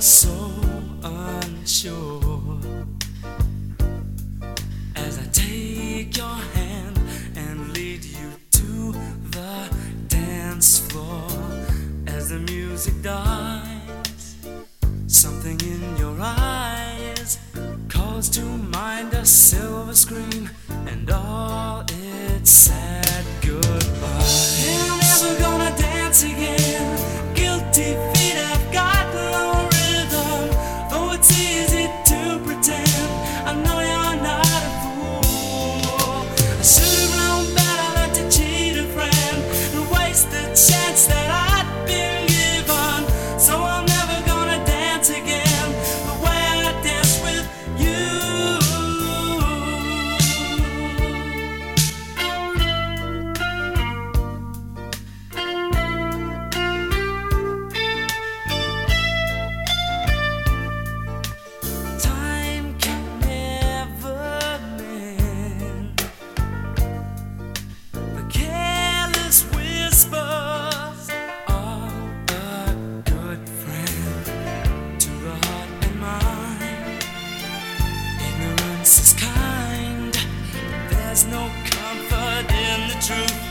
so unsure as I take your hand and lead you to the dance floor. As the music dies, something in your eyes calls to mind a silver screen and all its sad. There's no comfort in the truth.